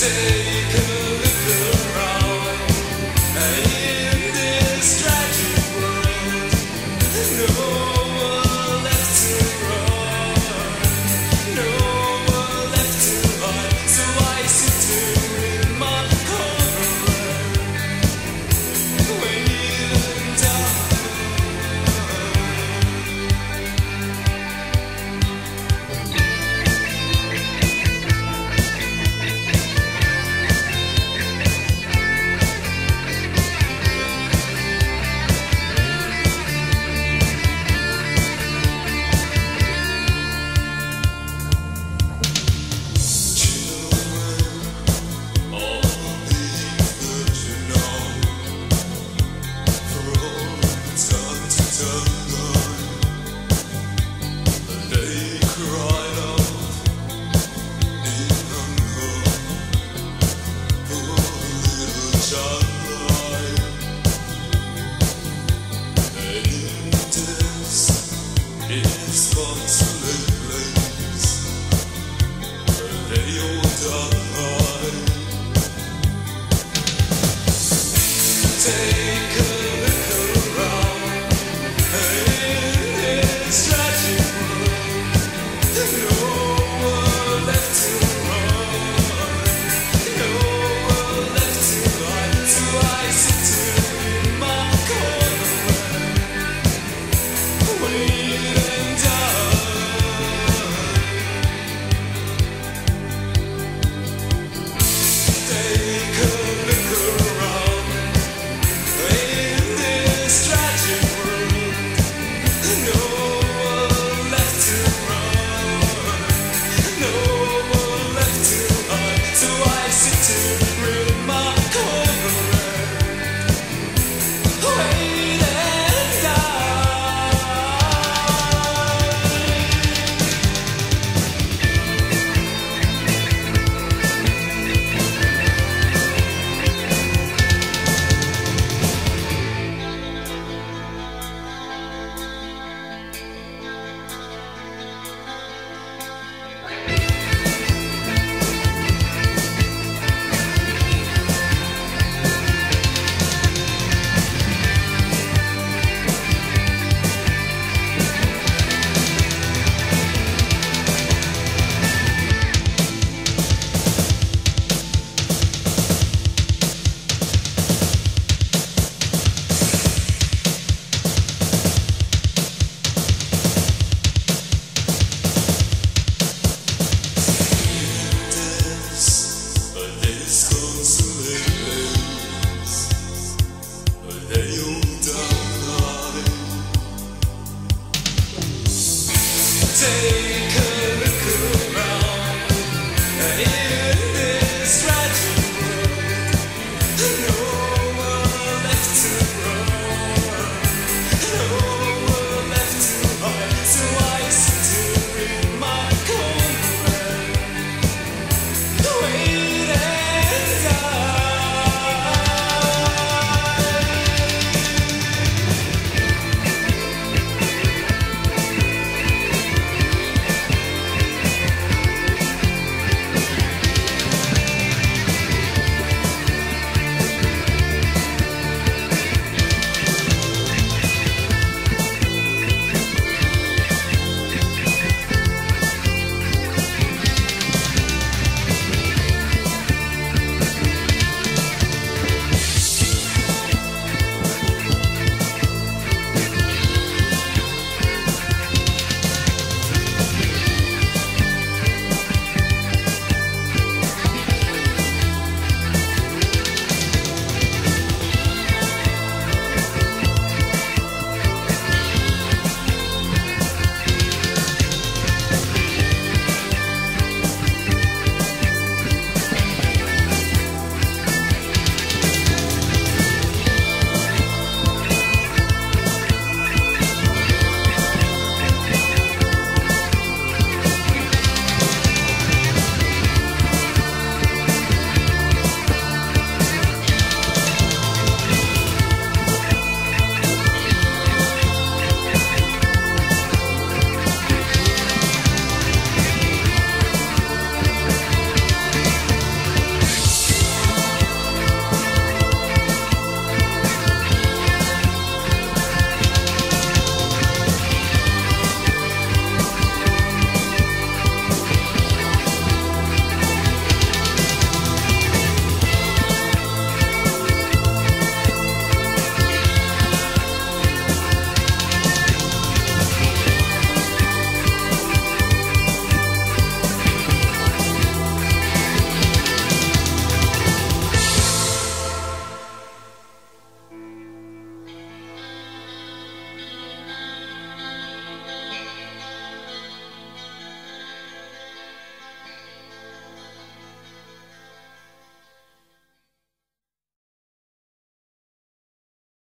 day. for the